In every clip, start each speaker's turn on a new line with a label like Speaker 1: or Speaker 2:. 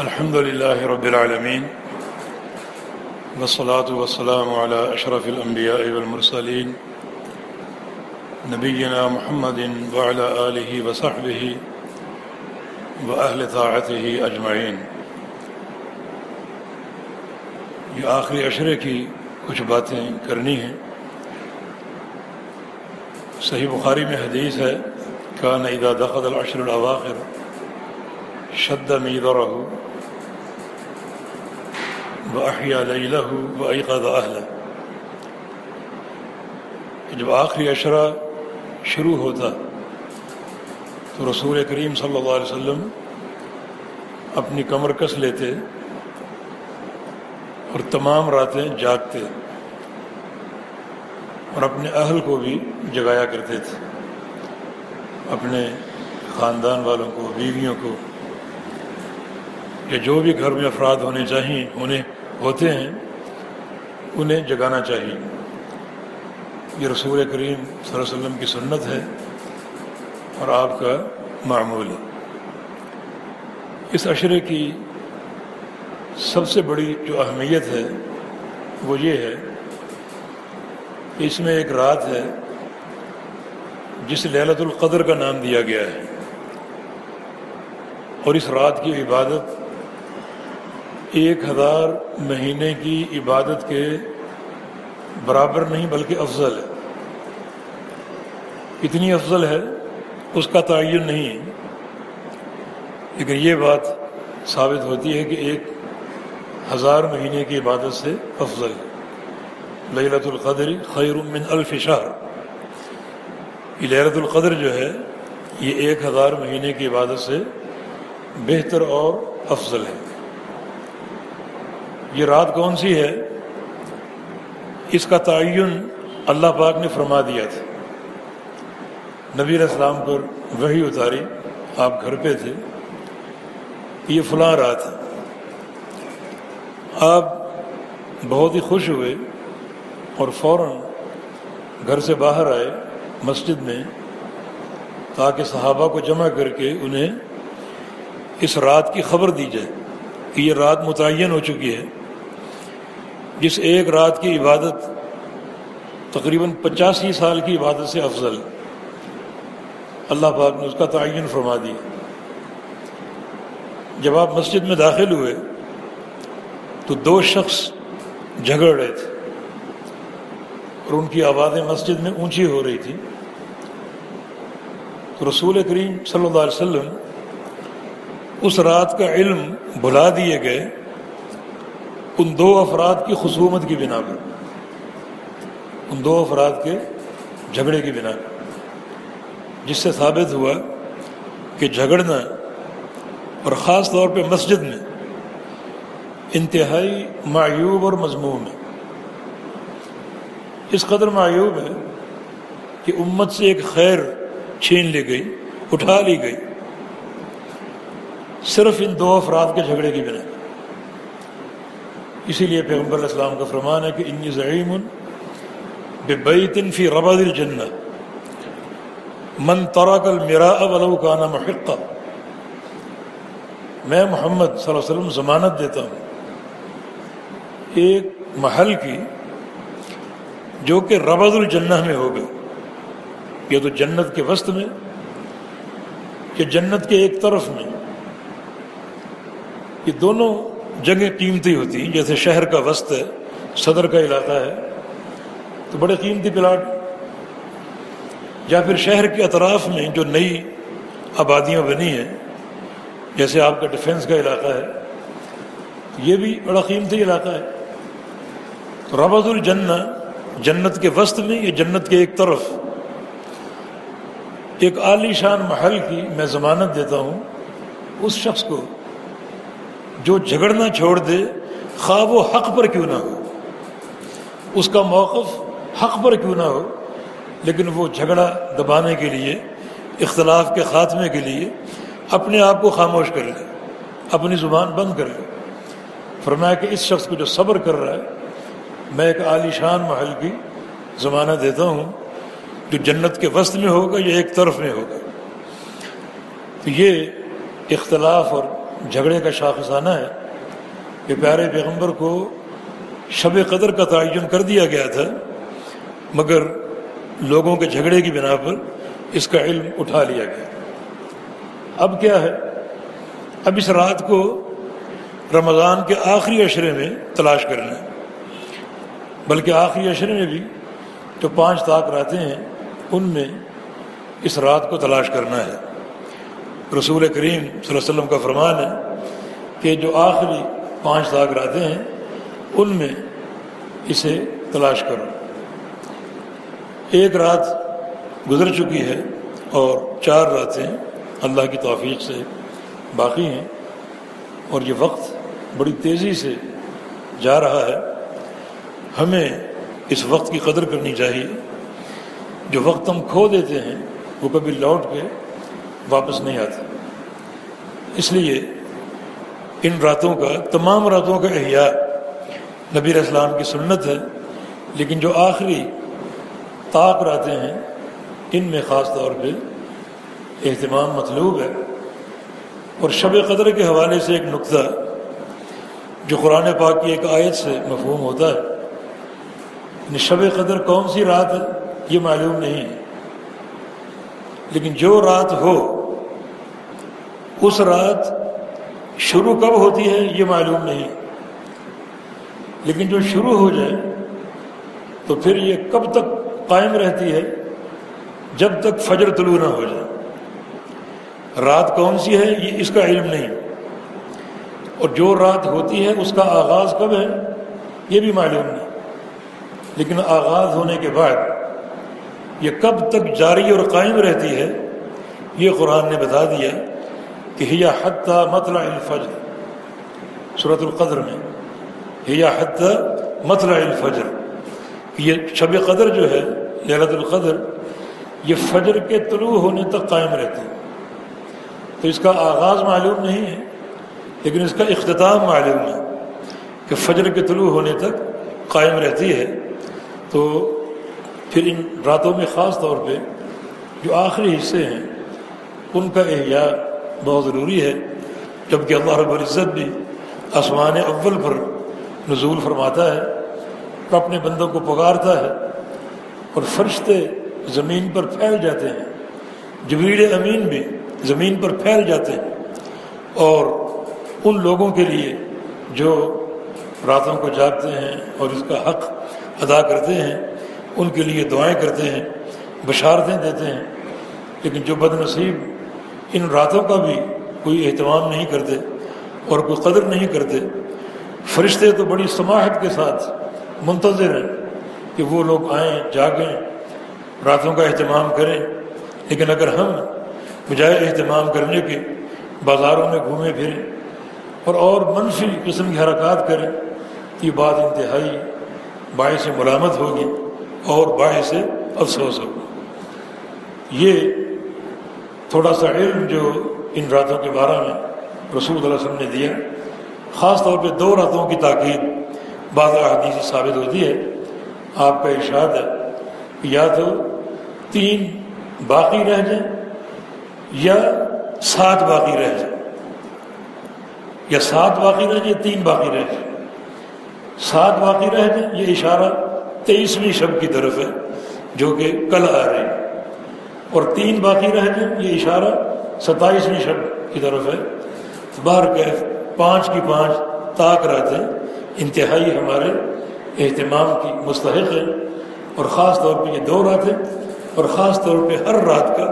Speaker 1: الحمد لله رب العالمين والصلاة والسلام على أشرف الأنبياء والمرسلين نبينا محمد وعلى آله وصحبه وأهل طاعته أجمعين. یہ آخری عشرے کی کچھ باتیں کرنی ہیں. صحیح بخاری میں حدیث ہے، کان اذا دخل العشر الاواخر شد میدرہ واحیا لیلہ وایقظ اہلہ جب آخری عشرہ شروع ہوتا، تو رسول کریم صلی اللہ علیہ وسلم اپنی کمر کس لیتے اور تمام راتیں جاگتے اور اپنے اہل کو بھی جگایا کرتے تھے، اپنے خاندان والوں کو، بیویوں کو یا جو بھی گھر میں افراد ہونے چاہیے انہیں ہوتے ہیں، انہیں جگانا چاہیے یہ رسول کریم صلی اللہ علیہ وسلم کی سنت ہے اور آپ کا معمول ہے۔ اس عشرے کی سب سے بڑی جو اہمیت ہے، وہ یہ ہے کہ اس میں ایک رات ہے جس للت القدر کا نام دیا گیا ہے۔ اور اس رات کی عبادت ایک ہزار مہینے کی عبادت کے برابر نہیں بلکہ افضل ہے۔ اتنی افضل ہے، اس کا تعین نہیں ہے۔ لیکن یہ بات ثابت ہوتی ہے کہ ایک ہزار مہینے کی عبادت سے افضل ہے۔ للت القدر خیر من الف شہر یہ لہرت القدر جو ہے، یہ ایک ہزار مہینے کی عبادت سے بہتر اور افضل ہے۔ یہ رات کون سی ہے؟ اس کا تعین اللہ پاک نے فرما دیا تھا۔ نبی علیہ السلام پر وہی اتاری، آپ گھر پہ تھے۔ یہ فلاں رات ہے۔ آپ بہت ہی خوش ہوئے اور فوراً گھر سے باہر آئے مسجد میں، تاکہ صحابہ کو جمع کر کے انہیں اس رات کی خبر دی جائے۔ کہ یہ رات متعین ہو چکی ہے۔ جس ایک رات کی عبادت تقریباً پچاسی سال کی عبادت سے افضل اللہ پاک نے اس کا تعین فرما دیا جب آپ مسجد میں داخل ہوئے تو دو شخص جھگڑ رہے تھے اور ان کی آوازیں مسجد میں اونچی ہو رہی تھی تو رسول کریم صلی اللہ علیہ وسلم اس رات کا علم بھلا دیے گئے۔ ان دو افراد کی خصومت کی بنا پر۔ ان دو افراد کے جھگڑے کی بنا پر۔ جس سے ثابت ہوا کہ جھگڑنا اور خاص طور پہ مسجد میں انتہائی معیوب اور مضمون ہے۔ اس قدر معیوب ہے کہ امت سے ایک خیر چھین لی گئی، اٹھا لی گئی۔ صرف ان دو افراد کے جھگڑے کی بنا اسی لیے پیغمبر علیہ السلام کا فرمان ہے کہ انی ضعیم بے فی ربد الجنہ. من ترک المراء ولو کانا محقہ میں محمد صلی اللہ علیہ وسلم ضمانت دیتا ہوں ایک محل کی جو کہ ربض الجنہ میں ہوگا یا تو جنت کے وسط میں کہ جنت کے ایک طرف میں. یہ دونوں جگہیں قیمتی ہوتی ہیں، جیسے شہر کا وسط ہے، صدر کا علاقہ ہے، تو بڑے قیمتی پلاٹ یا پھر شہر کے اطراف میں جو نئی آبادیاں بنی ہیں، جیسے آپ کا ڈیفنس کا علاقہ ہے، یہ بھی بڑا قیمتی علاقہ ہے۔ ربض الجنہ، جنت کے وسط میں یا جنت کے ایک طرف۔ ایک عالی شان محل کی میں ضمانت دیتا ہوں، اس شخص کو جو جھگڑنا چھوڑ دے، خواہ وہ حق پر کیوں نہ ہو۔ اس کا موقف حق پر کیوں نہ ہو، لیکن وہ جھگڑا دبانے کے لیے، اختلاف کے خاتمے کے لیے اپنے آپ کو خاموش کر لے، اپنی زبان بند کر لے۔ فرمایا کہ اس شخص کو جو صبر کر رہا ہے، میں ایک عالی شان محل کی زمانہ دیتا ہوں۔ جو جنت کے وسط میں ہوگا یا ایک طرف میں ہوگا۔ تو یہ اختلاف اور جھگڑے کا شاخسانہ ہے کہ پیارے پیغمبر کو شب قدر کا تعین کر دیا گیا تھا، مگر لوگوں کے جھگڑے کی بنا پر اس کا علم اٹھا لیا گیا۔ اب کیا ہے؟ اب اس رات کو رمضان کے آخری اشرے میں تلاش کرنا ہے۔ بلکہ آخری اشرے میں بھی جو پانچ طاق رہتے ہیں، ان میں اس رات کو تلاش کرنا ہے۔ رسول کریم صلی اللہ علیہ وسلم کا فرمان ہے کہ جو آخری پانچ طاق رہتے ہیں، ان میں اسے تلاش کرو۔ ایک رات گزر چکی ہے اور چار راتیں اللہ کی توفیق سے باقی ہیں اور یہ وقت بڑی تیزی سے جا رہا ہے۔ ہمیں اس وقت کی قدر کرنی چاہیے۔ جو وقت ہم کھو دیتے ہیں، وہ کبھی لوٹ کے واپس نہیں آتا۔ اس لیے ان راتوں کا، تمام راتوں کا احیاء نبی اسلام کی سنت ہے، لیکن جو آخری طاق راتیں ہیں، ان میں خاص طور پہ اہتمام مطلوب ہے۔ اور شب قدر کے حوالے سے ایک نقطہ جو قرآن پاک کی ایک آیت سے مفہوم ہوتا ہے۔ یعنی شب قدر کون سی رات ہے، یہ معلوم نہیں ہے۔ لیکن جو رات ہو، اس رات شروع کب ہوتی ہے یہ معلوم نہیں۔ لیکن جو شروع ہو جائے، تو پھر یہ کب تک قائم رہتی ہے؟ جب تک فجر طلوع نہ ہو جائے۔ رات کون سی ہے؟ یہ اس کا علم نہیں۔ اور جو رات ہوتی ہے، اس کا آغاز کب ہے؟ یہ بھی معلوم نہیں۔ لیکن آغاز ہونے کے بعد یہ کب تک جاری اور قائم رہتی ہے، یہ قرآن نے بتا دیا کہ ہیا حتیٰ مطلع الفجر۔ صورت القدر میں، ہیا حتیٰ مطلع الفجر۔ یہ شب قدر جو ہے لہرت القدر، یہ فجر کے طلوع ہونے تک قائم رہتے ہیں تو اس کا آغاز معلوم نہیں ہے، لیکن اس کا اختتام معلوم ہے کہ فجر کے طلوع ہونے تک قائم رہتی ہے۔ تو پھر ان راتوں میں خاص طور پہ جو آخری حصے ہیں، ان کا احیاء بہت ضروری ہے، جبکہ اللہ رب العزت بھی آسمان اول پر نزول فرماتا ہے، اور اپنے بندوں کو پکارتا ہے، اور فرشتے زمین پر پھیل جاتے ہیں، جبریل امین بھی زمین پر پھیل جاتے ہیں، اور ان لوگوں کے لیے جو راتوں کو جاگتے ہیں اور اس کا حق ادا کرتے ہیں ان کے لیے دعائیں کرتے ہیں، بشارتیں دیتے ہیں، لیکن جو بد نصیب ان راتوں کا بھی کوئی اہتمام نہیں کرتے اور کوئی قدر نہیں کرتے، فرشتے تو بڑی سماحت کے ساتھ منتظر ہیں کہ وہ لوگ آئیں، جاگیں، راتوں کا اہتمام کریں۔ لیکن اگر ہم بجائے اہتمام کرنے کے بازاروں میں گھومیں پھریں اور اور منفی قسم کی حرکات کریں، یہ بات انتہائی باعث ملامت ہوگی۔ اور باعث افسوس ہوگا یہ تھوڑا سا علم جو ان راتوں کے بارے میں رسول اللہ علیہ وسلم نے دیا، خاص طور پہ دو راتوں کی تاکید بعض احادیث ثابت ہوتی ہے۔ آپ کا ارشاد ہے یا تو تین باقی رہ جائیں یا سات باقی رہ جائیں۔ یا سات باقی رہ جائیں تین باقی رہ جائیں۔ سات باقی رہ جائیں یہ اشارہ تیئیسویں شب کی طرف ہے، جو کہ کل آ رہی ہے۔ اور تین باقی رہ جائیں یہ اشارہ ستائیسویں شب کی طرف ہے۔ باہر کہ پانچ کی پانچ طاق رہتے انتہائی ہمارے اہتمام کی مستحق ہے اور خاص طور پہ یہ دو راتیں اور خاص طور پہ ہر رات کا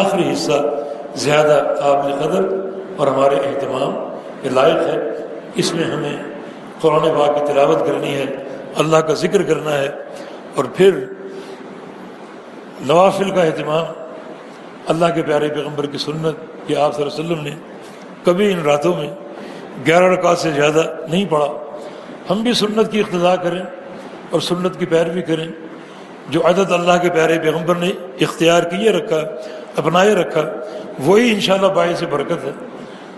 Speaker 1: آخری حصہ زیادہ قابل قدر اور ہمارے اہتمام کے لائق ہے۔ اس میں ہمیں قرآن باغ کی تلاوت کرنی ہے۔ اللہ کا ذکر کرنا ہے اور پھر نوافل کا اہتمام، اللہ کے پیارے پیغمبر کی سنت یہ آپ صلی اللہ علیہ وسلم نے کبھی ان راتوں میں گیارہ رکعت سے زیادہ نہیں پڑھا۔ ہم بھی سنت کی اقتدا کریں اور سنت کی پیروی کریں۔ جو عدد اللہ کے پیارے پیغمبر نے اختیار کیے رکھا، اپنائے رکھا، وہی انشاءاللہ باعث برکت ہے۔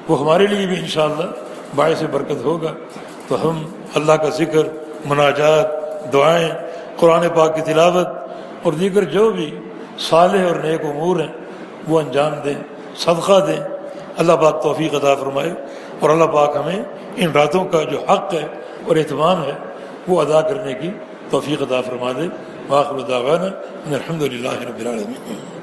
Speaker 1: وہ ہمارے لیے بھی انشاءاللہ باعث برکت ہوگا۔ تو ہم اللہ کا ذکر مناجات، دعائیں، قرآن پاک کی تلاوت، اور دیگر جو بھی صالح اور نیک امور ہیں، وہ انجام دیں، صدقہ دیں۔ اللہ پاک توفیق عطا فرمائے۔ اور اللہ پاک ہمیں ان راتوں کا جو حق ہے اور اہتمام ہے، وہ ادا کرنے کی توفیق عطا فرما دے۔ واخر دعوانا ان الحمد للہ رب العالمین۔